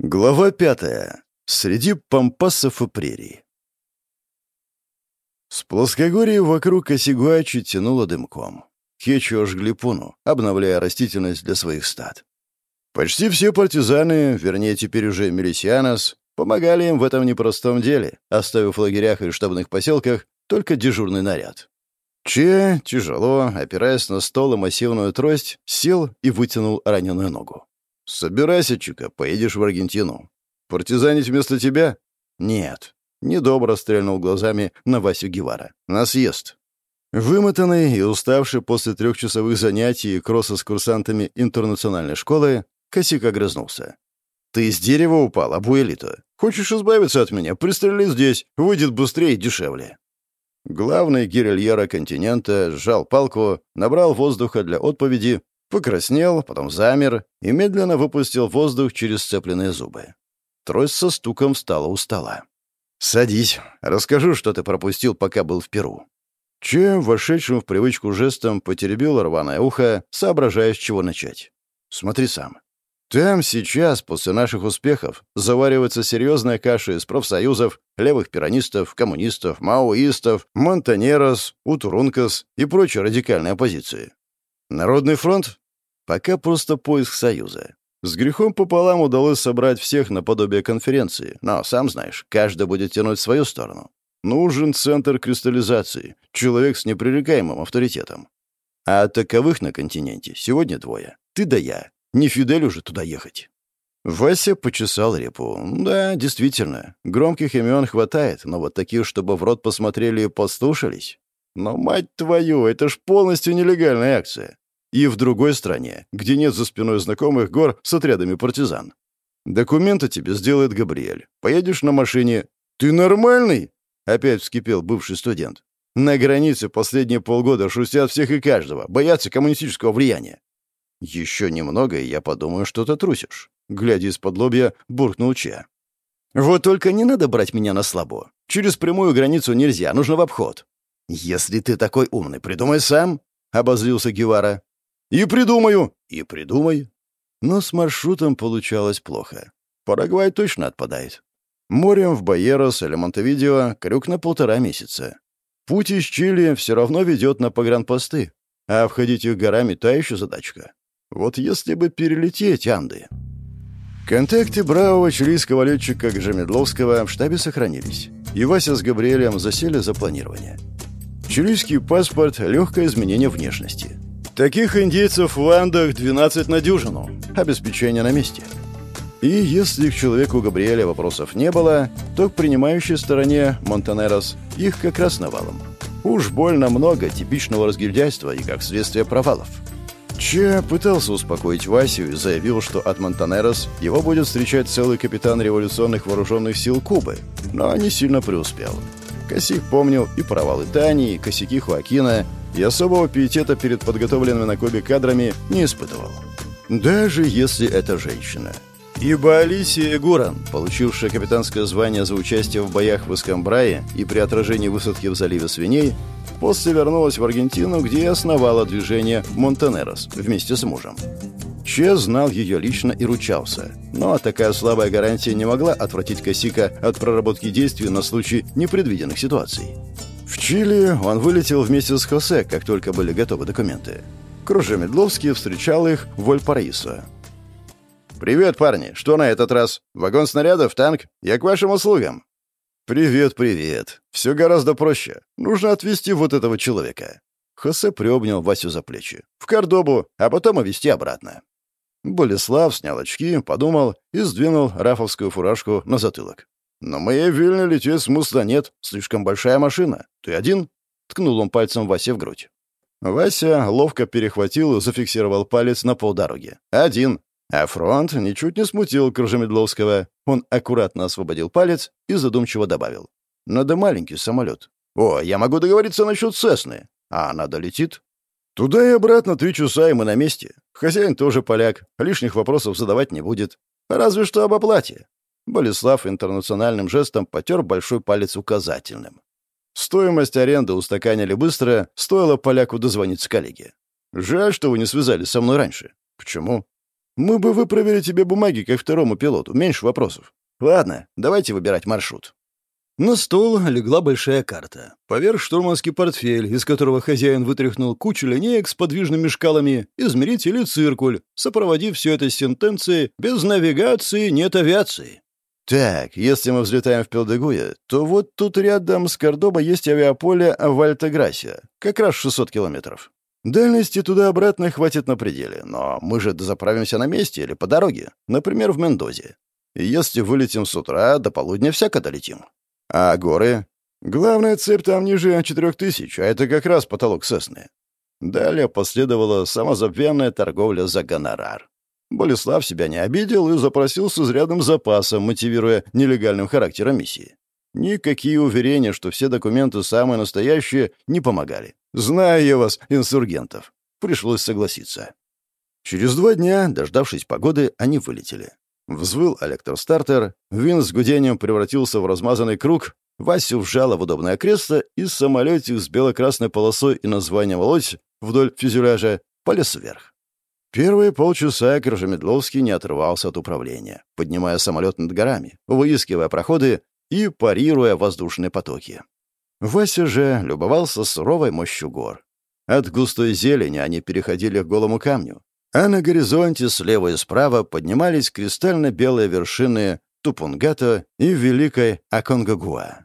Глава пятая. Среди пампасов и прерий. С плоскогорья вокруг Осигуачи тянуло дымком. Хечу жгли пуну, обновляя растительность для своих стад. Почти все партизаны, вернее, теперь уже милисианос, помогали им в этом непростом деле, оставив в лагерях и штабных поселках только дежурный наряд. Че, тяжело, опираясь на стол и массивную трость, сел и вытянул раненую ногу. «Собирайся, Чика, поедешь в Аргентину. Партизанить вместо тебя?» «Нет». Недобро стрельнул глазами на Васю Гевара. «На съезд». Вымотанный и уставший после трехчасовых занятий и кросса с курсантами интернациональной школы, Косик огрызнулся. «Ты из дерева упал, Абуэлита. Хочешь избавиться от меня? Пристрели здесь. Выйдет быстрее и дешевле». Главный гирильера континента сжал палку, набрал воздуха для отповеди Покраснел, потом замер и медленно выпустил воздух через сцепленные зубы. Трость со стуком встала у стола. «Садись. Расскажу, что ты пропустил, пока был в Перу». Че, вошедшим в привычку жестом, потеребил рваное ухо, соображая, с чего начать. «Смотри сам. Там сейчас, после наших успехов, заваривается серьезная каша из профсоюзов, левых пиранистов, коммунистов, маоистов, монтанерос, утурункас и прочей радикальной оппозиции. Народный фронт? Пока просто поиск союза. С грехом пополам удалось собрать всех наподобие конференции, но, сам знаешь, каждый будет тянуть в свою сторону. Нужен центр кристаллизации, человек с непререкаемым авторитетом. А таковых на континенте сегодня двое. Ты да я. Не Фидель уже туда ехать. Вася почесал репу. Да, действительно, громких имен хватает, но вот таких, чтобы в рот посмотрели и послушались. Но, мать твою, это ж полностью нелегальная акция. И в другой стране, где нет за спиной знакомых гор с отрядами партизан. Документы тебе сделает Габриэль. Поедешь на машине. Ты нормальный? Опять вскипел бывший студент. На границе последние полгода шустят всех и каждого, боятся коммунистического влияния. Еще немного, и я подумаю, что ты трусишь. Глядя из-под лобья, буркнул Че. Вот только не надо брать меня на слабо. Через прямую границу нельзя, нужно в обход. «Если ты такой умный, придумай сам», — обозлился Гевара. «И придумаю, и придумай». Но с маршрутом получалось плохо. Парагвай точно отпадает. Морем в Байерос или Монтевидео крюк на полтора месяца. Путь из Чили все равно ведет на погранпосты, а обходить их горами — та еще задачка. Вот если бы перелететь Анды. Контакты бравого чилийского летчика Гжемедловского в штабе сохранились, и Вася с Габриэлем засели за планирование. Чилийский паспорт — легкое изменение внешности. Таких индейцев в Андах 12 на дюжину. Обеспечение на месте. И если к человеку Габриэля вопросов не было, то к принимающей стороне Монтанерос их как раз навалом. Уж больно много типичного разгильдяйства и, как следствие, провалов. Че пытался успокоить Васю и заявил, что от Монтанерос его будет встречать целый капитан революционных вооруженных сил Кубы, но не сильно преуспел. Косик помнил и провалы Тани, и косяки Хуакина, и особого пиетета перед подготовленными на Кубе кадрами не испытывал. Даже если это женщина. Ибо Алисия Гуран, получившая капитанское звание за участие в боях в Искамбрае и при отражении высадки в заливе свиней, после вернулась в Аргентину, где и основала движение «Монтанерос» вместе с мужем. Че знал ее лично и ручался. Но такая слабая гарантия не могла отвратить Косика от проработки действий на случай непредвиденных ситуаций. В Чили он вылетел вместе с Хосе, как только были готовы документы. Кружа Медловский встречал их в Вольпараисо. «Привет, парни! Что на этот раз? Вагон снарядов, танк? Я к вашим услугам!» «Привет, привет. Все гораздо проще. Нужно отвезти вот этого человека». Хосе приобнял Васю за плечи. «В Кордобу, а потом увезти обратно». Болеслав снял очки, подумал и сдвинул рафовскую фуражку на затылок. «Но моей вильне лететь смысла нет. Слишком большая машина. Ты один?» Ткнул он пальцем Васе в грудь. Вася ловко перехватил и зафиксировал палец на полдороги. «Один». А фронт ничуть не смутил Кружемедловского. Он аккуратно освободил палец и задумчиво добавил. «Надо маленький самолет. О, я могу договориться насчет Сесны. А она долетит?» Туда и обратно три часа, и мы на месте. Хозяин тоже поляк, лишних вопросов задавать не будет. Разве что об оплате. Болеслав интернациональным жестом потер большой палец указательным. Стоимость аренды устаканили быстро, стоило поляку дозвониться коллеге. Жаль, что вы не связались со мной раньше. Почему? Мы бы выправили тебе бумаги, как второму пилоту. Меньше вопросов. Ладно, давайте выбирать маршрут». На стол легла большая карта. Поверх штурманский портфель, из которого хозяин вытряхнул кучу линеек с подвижными шкалами, измеритель и циркуль, сопроводив все это сентенцией «без навигации нет авиации». Так, если мы взлетаем в Пелдегуе, то вот тут рядом с Кордоба есть авиаполе в как раз 600 километров. Дальности туда-обратно хватит на пределе, но мы же заправимся на месте или по дороге, например, в Мендозе. Если вылетим с утра, до полудня всяко долетим. А горы? Главная цепь там ниже четырех тысяч, а это как раз потолок Сосны. Далее последовала самозабвенная торговля за гонорар. Болеслав себя не обидел и запросил с изрядным запасом, мотивируя нелегальным характером миссии. Никакие уверения, что все документы самые настоящие, не помогали. Знаю я вас, инсургентов. Пришлось согласиться. Через два дня, дождавшись погоды, они вылетели. Взвыл электростартер, вин с гудением превратился в размазанный круг, Васю вжало в удобное кресло, и самолетик с бело-красной полосой и названием «Лось» вдоль фюзеляжа полез вверх. Первые полчаса Крыжемедловский не отрывался от управления, поднимая самолет над горами, выискивая проходы и парируя воздушные потоки. Вася же любовался суровой мощью гор. От густой зелени они переходили к голому камню, а на горизонте слева и справа поднимались кристально-белые вершины Тупунгата и Великой Аконгагуа.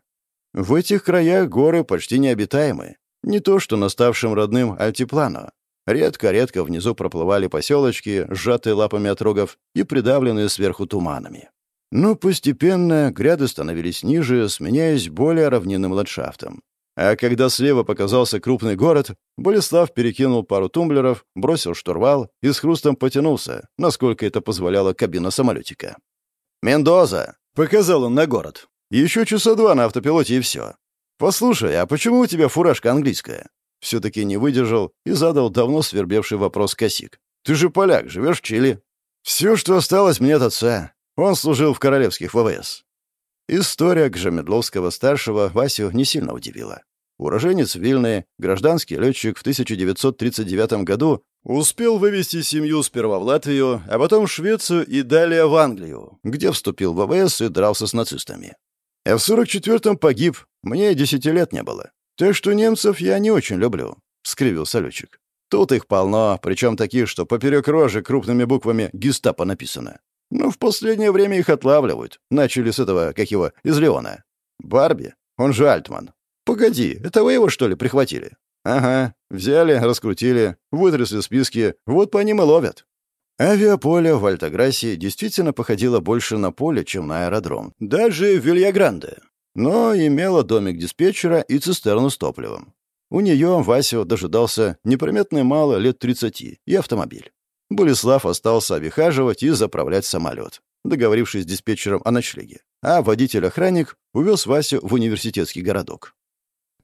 В этих краях горы почти необитаемы, не то что на ставшем родным Альтиплано. Редко-редко внизу проплывали поселочки, сжатые лапами отрогов и придавленные сверху туманами. Но постепенно гряды становились ниже, сменяясь более равнинным ландшафтом. А когда слева показался крупный город, Болеслав перекинул пару тумблеров, бросил штурвал и с хрустом потянулся, насколько это позволяла кабина самолетика. «Мендоза!» — показал он на город. «Еще часа два на автопилоте и все. Послушай, а почему у тебя фуражка английская?» Все-таки не выдержал и задал давно свербевший вопрос Косик. «Ты же поляк, живешь в Чили». «Все, что осталось мне от отца. Он служил в королевских ВВС». История Гжемедловского-старшего Васю не сильно удивила. Уроженец Вильны, гражданский летчик в 1939 году успел вывести семью сперва в Латвию, а потом в Швецию и далее в Англию, где вступил в ВВС и дрался с нацистами. А в 44-м погиб, мне десяти лет не было. Так что немцев я не очень люблю», — скривился летчик. «Тут их полно, причем таких, что поперек рожи крупными буквами «Гестапо» написано. Но в последнее время их отлавливают. Начали с этого, как его, из Леона. Барби, он же Альтман, «Погоди, это вы его, что ли, прихватили?» «Ага, взяли, раскрутили, вытрясли списки, вот по ним и ловят». Авиаполе в Альтаграсе действительно походило больше на поле, чем на аэродром. Даже в Вильягранде. Но имело домик диспетчера и цистерну с топливом. У нее Вася дожидался неприметный мало лет 30 и автомобиль. Болеслав остался обихаживать и заправлять самолет, договорившись с диспетчером о ночлеге. А водитель-охранник увез Васю в университетский городок.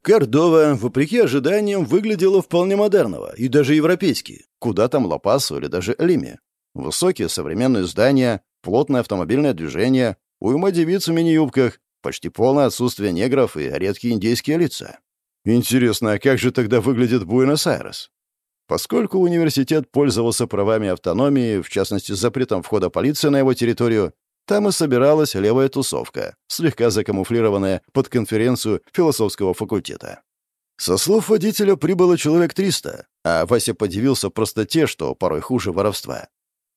Кордова, вопреки ожиданиям, выглядела вполне модерного и даже европейски. Куда там Лопасу или даже Лиме. Высокие современные здания, плотное автомобильное движение, уйма девиц в мини-юбках, почти полное отсутствие негров и редкие индейские лица. Интересно, а как же тогда выглядит Буэнос-Айрес? Поскольку университет пользовался правами автономии, в частности, запретом входа полиции на его территорию, там и собиралась левая тусовка, слегка закамуфлированная под конференцию философского факультета. Со слов водителя прибыло человек 300, а Вася подивился простоте, что порой хуже воровства.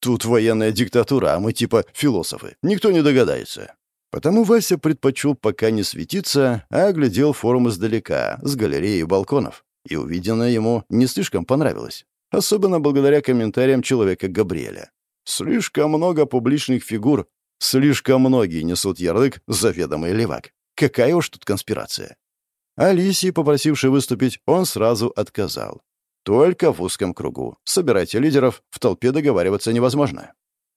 Тут военная диктатура, а мы типа философы. Никто не догадается. Потому Вася предпочел пока не светиться, а оглядел форум издалека, с галереи и балконов. И увиденное ему не слишком понравилось. Особенно благодаря комментариям человека Габриэля. Слишком много публичных фигур, Слишком многие несут ярлык «заведомый левак». Какая уж тут конспирация. Алисии, попросившей выступить, он сразу отказал. Только в узком кругу. Собирайте лидеров, в толпе договариваться невозможно.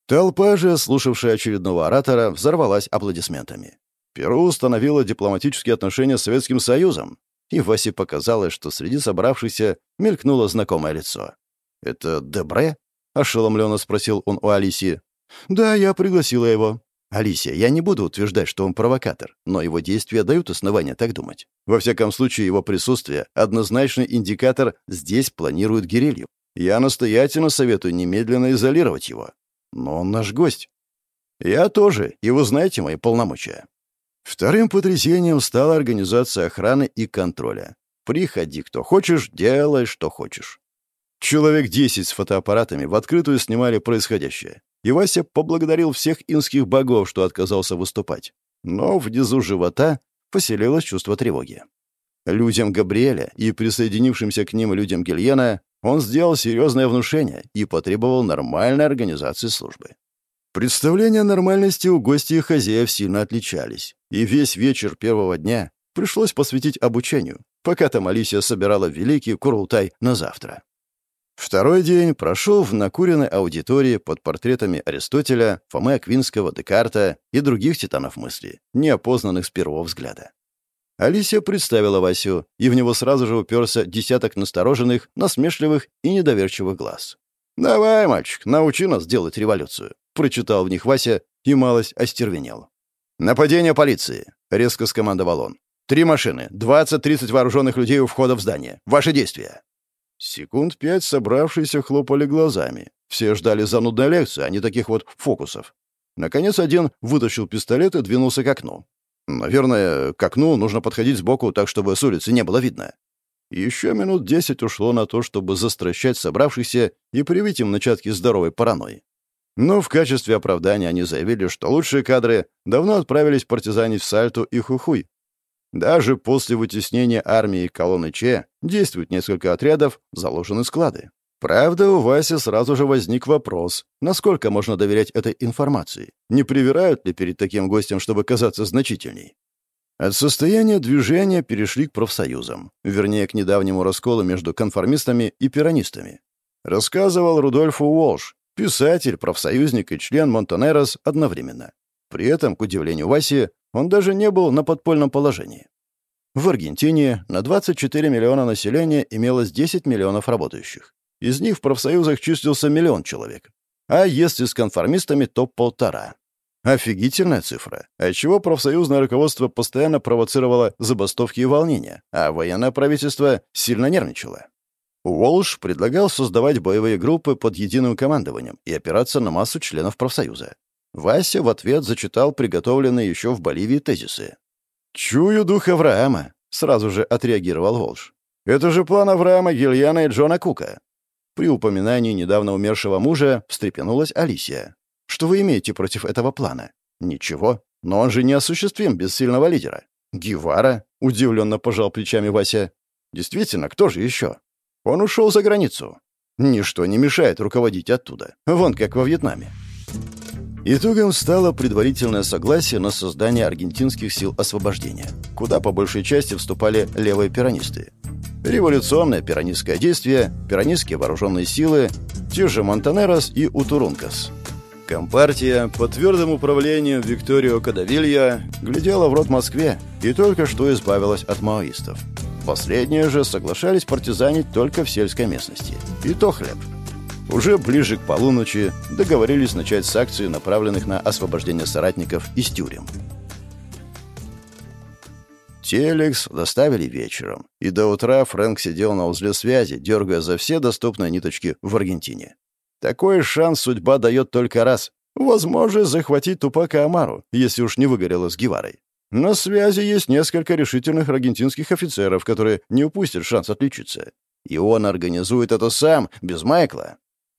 Толпа же, слушавшая очередного оратора, взорвалась аплодисментами. Перу установила дипломатические отношения с Советским Союзом, и Васе показалось, что среди собравшихся мелькнуло знакомое лицо. «Это Дебре?» — ошеломленно спросил он у Алисии. «Да, я пригласила его». «Алисия, я не буду утверждать, что он провокатор, но его действия дают основания так думать. Во всяком случае, его присутствие — однозначный индикатор «здесь планируют гирилью». Я настоятельно советую немедленно изолировать его». но он наш гость. Я тоже, и вы знаете мои полномочия. Вторым потрясением стала организация охраны и контроля. Приходи, кто хочешь, делай, что хочешь. Человек десять с фотоаппаратами в открытую снимали происходящее. И Вася поблагодарил всех инских богов, что отказался выступать. Но внизу живота поселилось чувство тревоги. Людям Габриэля и присоединившимся к ним людям Гильена он сделал серьезное внушение и потребовал нормальной организации службы. Представления нормальности у гостей и хозяев сильно отличались, и весь вечер первого дня пришлось посвятить обучению, пока там Алисия собирала великий Курултай на завтра. Второй день прошел в накуренной аудитории под портретами Аристотеля, Фомы Аквинского, Декарта и других титанов мысли, неопознанных с первого взгляда. Алисия представила Васю, и в него сразу же уперся десяток настороженных, насмешливых и недоверчивых глаз. «Давай, мальчик, научи нас делать революцию», — прочитал в них Вася и малость остервенел. «Нападение полиции», — резко скомандовал он. «Три машины, двадцать-тридцать вооруженных людей у входа в здание. Ваши действия». Секунд пять собравшиеся хлопали глазами. Все ждали занудной лекции, а не таких вот фокусов. Наконец один вытащил пистолет и двинулся к окну. Наверное, к окну нужно подходить сбоку так, чтобы с улицы не было видно. Еще минут десять ушло на то, чтобы застращать собравшихся и привить им начатки здоровой паранойи. Но в качестве оправдания они заявили, что лучшие кадры давно отправились партизанить в Сальту и Хухуй, даже после вытеснения армии колонны Че действуют несколько отрядов, заложены склады. Правда, у Васи сразу же возник вопрос, насколько можно доверять этой информации? Не привирают ли перед таким гостем, чтобы казаться значительней? От состояния движения перешли к профсоюзам, вернее, к недавнему расколу между конформистами и пиранистами. Рассказывал Рудольфу Уолш, писатель, профсоюзник и член Монтанерос одновременно. При этом, к удивлению Васи, он даже не был на подпольном положении. В Аргентине на 24 миллиона населения имелось 10 миллионов работающих. Из них в профсоюзах числился миллион человек. А если с конформистами, то полтора. Офигительная цифра. Отчего профсоюзное руководство постоянно провоцировало забастовки и волнения, а военное правительство сильно нервничало. Уолш предлагал создавать боевые группы под единым командованием и опираться на массу членов профсоюза. Вася в ответ зачитал приготовленные еще в Боливии тезисы. «Чую дух Авраама», — сразу же отреагировал Волш. «Это же план Авраама, Гильяна и Джона Кука». При упоминании недавно умершего мужа встрепенулась Алисия. «Что вы имеете против этого плана?» «Ничего. Но он же не осуществим без сильного лидера». «Гевара?» — удивленно пожал плечами Вася. «Действительно, кто же еще?» «Он ушел за границу. Ничто не мешает руководить оттуда. Вон как во Вьетнаме». Итогом стало предварительное согласие на создание аргентинских сил освобождения, куда по большей части вступали левые пиранисты. Революционное пиранистское действие, пиранистские вооруженные силы, те же Монтанерос и Утурункас. Компартия под твердым управлением Викторио Кадавилья глядела в рот Москве и только что избавилась от маоистов. Последние же соглашались партизанить только в сельской местности. И то хлеб – уже ближе к полуночи договорились начать с акции, направленных на освобождение соратников из тюрем. Телекс доставили вечером, и до утра Фрэнк сидел на узле связи, дергая за все доступные ниточки в Аргентине. Такой шанс судьба дает только раз. Возможно, захватить Тупака Амару, если уж не выгорело с Геварой. На связи есть несколько решительных аргентинских офицеров, которые не упустят шанс отличиться. И он организует это сам, без Майкла.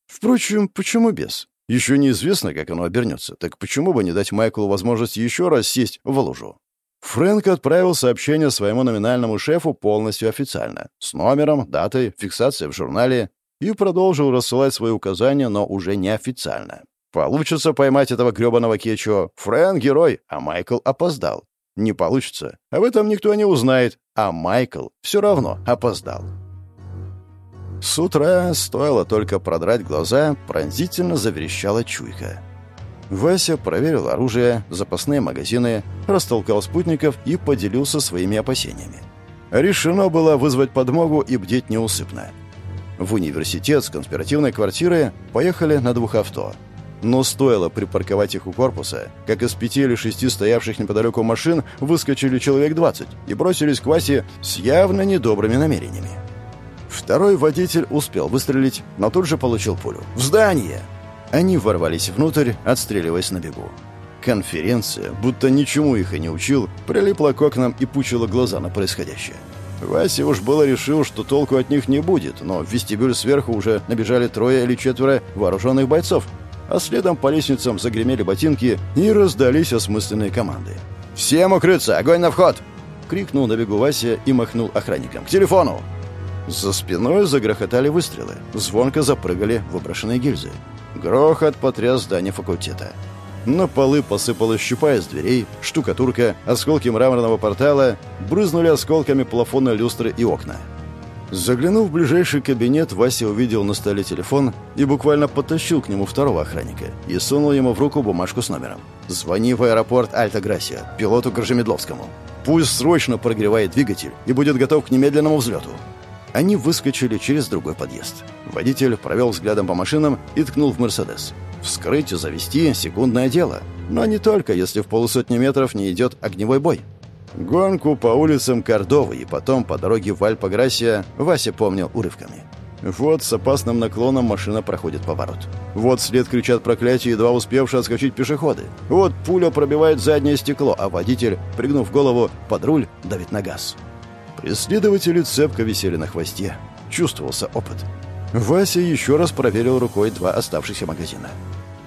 Впрочем, почему без? Еще неизвестно, как оно обернется, так почему бы не дать Майклу возможность еще раз сесть в лужу? Фрэнк отправил сообщение своему номинальному шефу полностью официально, с номером, датой, фиксацией в журнале, и продолжил рассылать свои указания, но уже неофициально. Получится поймать этого гребаного Кечо. Фрэнк — герой, а Майкл опоздал. Не получится. Об этом никто не узнает, а Майкл все равно опоздал. С утра, стоило только продрать глаза, пронзительно заверещала чуйка. Вася проверил оружие, запасные магазины, растолкал спутников и поделился своими опасениями. Решено было вызвать подмогу и бдеть неусыпно. В университет с конспиративной квартиры поехали на двух авто. Но стоило припарковать их у корпуса, как из пяти или шести стоявших неподалеку машин выскочили человек двадцать и бросились к Васе с явно недобрыми намерениями. Второй водитель успел выстрелить, но тут же получил пулю. «В здание!» Они ворвались внутрь, отстреливаясь на бегу. Конференция, будто ничему их и не учил, прилипла к окнам и пучила глаза на происходящее. Вася уж было решил, что толку от них не будет, но в вестибюль сверху уже набежали трое или четверо вооруженных бойцов, а следом по лестницам загремели ботинки и раздались осмысленные команды. «Всем укрыться! Огонь на вход!» — крикнул на бегу Вася и махнул охранникам. «К телефону!» За спиной загрохотали выстрелы. Звонко запрыгали выброшенные гильзы. Грохот потряс здание факультета. На полы посыпалась щупа из дверей, штукатурка, осколки мраморного портала, брызнули осколками плафона люстры и окна. Заглянув в ближайший кабинет, Вася увидел на столе телефон и буквально подтащил к нему второго охранника и сунул ему в руку бумажку с номером. «Звони в аэропорт Альта Грасия, пилоту Коржемедловскому. Пусть срочно прогревает двигатель и будет готов к немедленному взлету». Они выскочили через другой подъезд. Водитель провел взглядом по машинам и ткнул в «Мерседес». Вскрыть и завести — секундное дело. Но не только, если в полусотни метров не идет огневой бой. Гонку по улицам Кордовы и потом по дороге в Альпаграсия Вася помнил урывками. Вот с опасным наклоном машина проходит поворот. Вот след кричат проклятие, едва успевшие отскочить пешеходы. Вот пуля пробивает заднее стекло, а водитель, пригнув голову под руль, давит на газ. Преследователи цепко висели на хвосте. Чувствовался опыт. Вася еще раз проверил рукой два оставшихся магазина.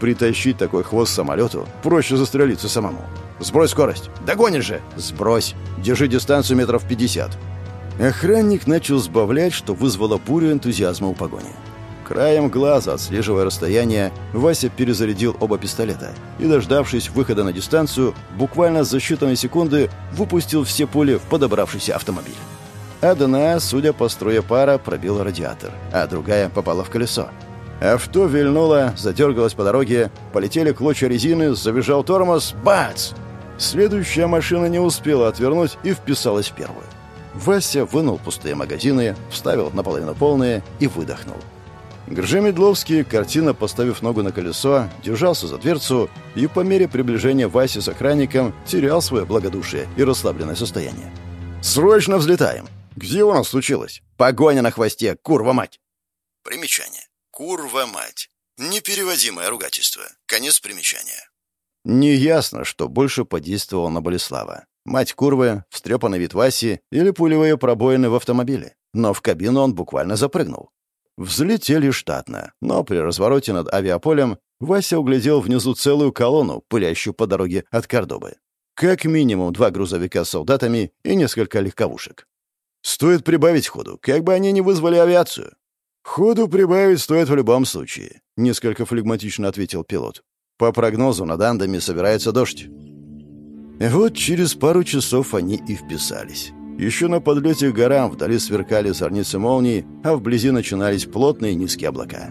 Притащить такой хвост самолету проще застрелиться самому. «Сбрось скорость!» «Догонишь же!» «Сбрось! Держи дистанцию метров пятьдесят!» Охранник начал сбавлять, что вызвало бурю энтузиазма у погони. Краем глаза, отслеживая расстояние, Вася перезарядил оба пистолета и, дождавшись выхода на дистанцию, буквально за считанные секунды выпустил все пули в подобравшийся автомобиль. Одна, судя по струе пара, пробила радиатор, а другая попала в колесо. Авто вильнуло, задергалось по дороге, полетели клочья резины, завизжал тормоз, бац! Следующая машина не успела отвернуть и вписалась в первую. Вася вынул пустые магазины, вставил наполовину полные и выдохнул. Гржи Медловский, картина поставив ногу на колесо, держался за дверцу и по мере приближения Васи с охранником терял свое благодушие и расслабленное состояние. «Срочно взлетаем!» «Где у нас случилось?» «Погоня на хвосте, курва мать!» Примечание. Курва мать. Непереводимое ругательство. Конец примечания. Неясно, что больше подействовало на Болеслава. Мать курвы, встрепанный вид Васи или пулевые пробоины в автомобиле. Но в кабину он буквально запрыгнул. Взлетели штатно, но при развороте над авиаполем Вася углядел внизу целую колонну, пылящую по дороге от Кордобы. Как минимум два грузовика с солдатами и несколько легковушек. Стоит прибавить ходу, как бы они не вызвали авиацию. Ходу прибавить стоит в любом случае, несколько флегматично ответил пилот. По прогнозу над Андами собирается дождь. Вот через пару часов они и вписались. Еще на подлете к горам вдали сверкали зорницы молний, а вблизи начинались плотные низкие облака.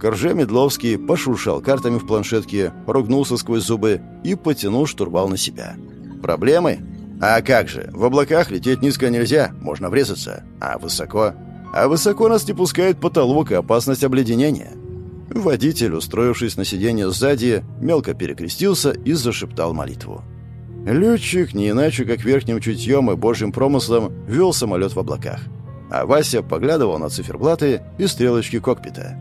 Корже Медловский пошуршал картами в планшетке, ругнулся сквозь зубы и потянул штурвал на себя. «Проблемы?» А как же, в облаках лететь низко нельзя, можно врезаться. А высоко? А высоко нас не пускает потолок и опасность обледенения. Водитель, устроившись на сиденье сзади, мелко перекрестился и зашептал молитву. Летчик, не иначе как верхним чутьем и божьим промыслом, вел самолет в облаках. А Вася поглядывал на циферблаты и стрелочки кокпита.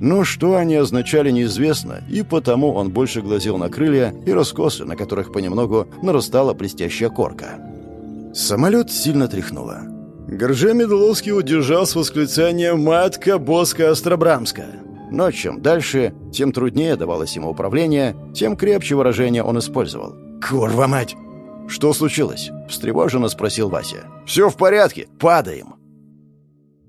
Но что они означали, неизвестно, и потому он больше глазел на крылья и раскосы, на которых понемногу нарастала блестящая корка. Самолет сильно тряхнуло. Горже Медловский удержал с восклицанием «Матка Боска Остробрамска». Но чем дальше, тем труднее давалось ему управление, тем крепче выражение он использовал. «Курва мать!» «Что случилось?» — встревоженно спросил Вася. «Все в порядке, падаем!»